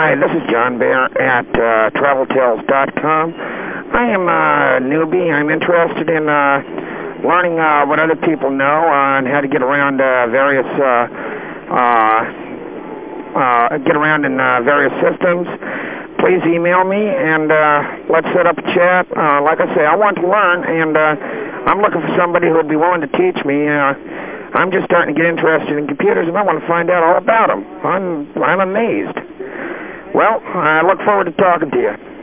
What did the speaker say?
Hi, this is John Bear at uh, TravelTales.com. I am a newbie. I'm interested in uh, learning uh, what other people know on how to get around uh, various uh, uh, uh, get around in uh, various systems. Please email me and uh, let's set up a chat. Uh, like I say, I want to learn, and uh, I'm looking for somebody who will be willing to teach me. Uh, I'm just starting to get interested in computers, and I want to find out all about them. I'm I'm amazed. Well, I look forward to talking to you.